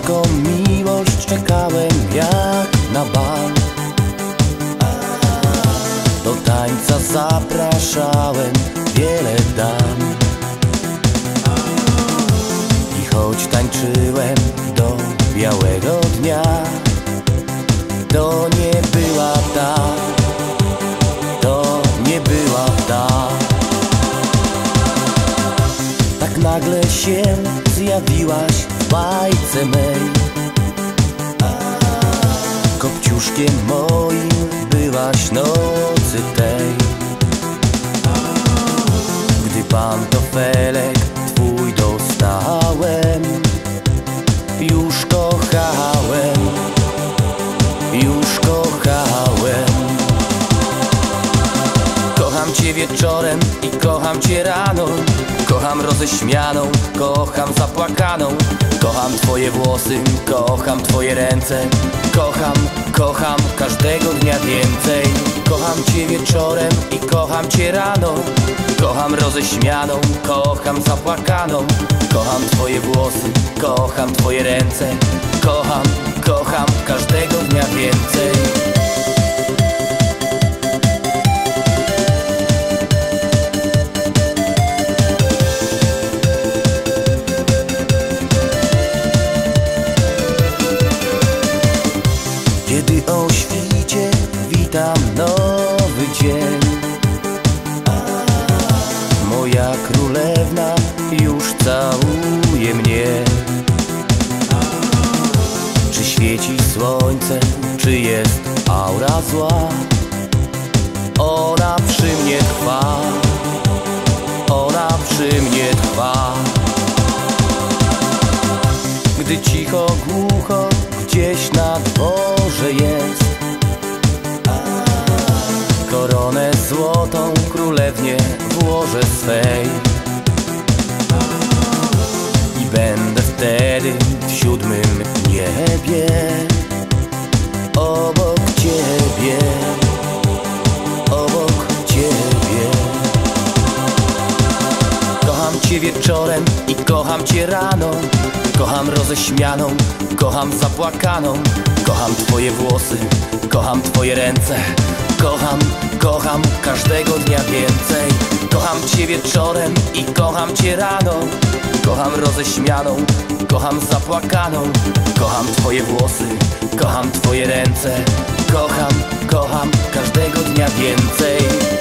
Tylko miłość czekałem jak na bal. Do tańca zapraszałem wiele dam. I choć tańczyłem do białego dnia To nie była ta To nie była ta. Tak nagle się zjawiłaś bajce mej. Kopciuszkiem moim byłaś nocy tej. Gdy pantofelek twój dostałem Już kochałem, już kochałem. Kocham cię wieczorem i kocham cię rano. Kocham roześmianą, kocham zapłakaną Kocham twoje włosy, kocham twoje ręce. Kocham, kocham każdego dnia więcej. Kocham cię wieczorem i kocham cię rano. Kocham roześmianą, kocham zapłakaną. Kocham twoje włosy, kocham twoje ręce. Kocham, kocham każdego dnia więcej Królewna już całuje mnie. Czy świeci słońce, czy jest aura zła? Ona przy mnie trwa królewnie włożę swej. I będę wtedy w siódmym niebie Obok ciebie. Obok ciebie. Kocham cię wieczorem i kocham cię rano. Kocham roześmianą, kocham zapłakaną. Kocham twoje włosy, kocham twoje ręce Kocham, kocham każdego dnia więcej. Kocham cię wieczorem i kocham cię rano. Kocham roześmianą, kocham zapłakaną. Kocham twoje włosy, kocham twoje ręce. Kocham, kocham każdego dnia więcej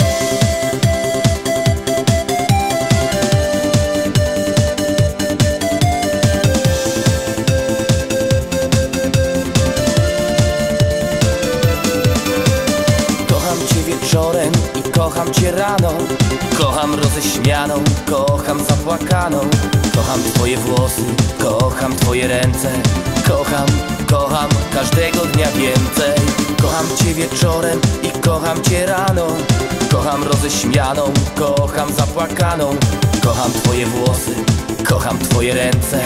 Kocham roześmianą, kocham zapłakaną. Kocham twoje włosy, kocham twoje ręce. Kocham, kocham każdego dnia więcej. Kocham cię wieczorem i kocham cię rano. Kocham roześmianą, kocham zapłakaną. Kocham twoje włosy, kocham twoje ręce.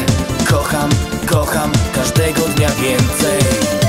Kocham, kocham każdego dnia więcej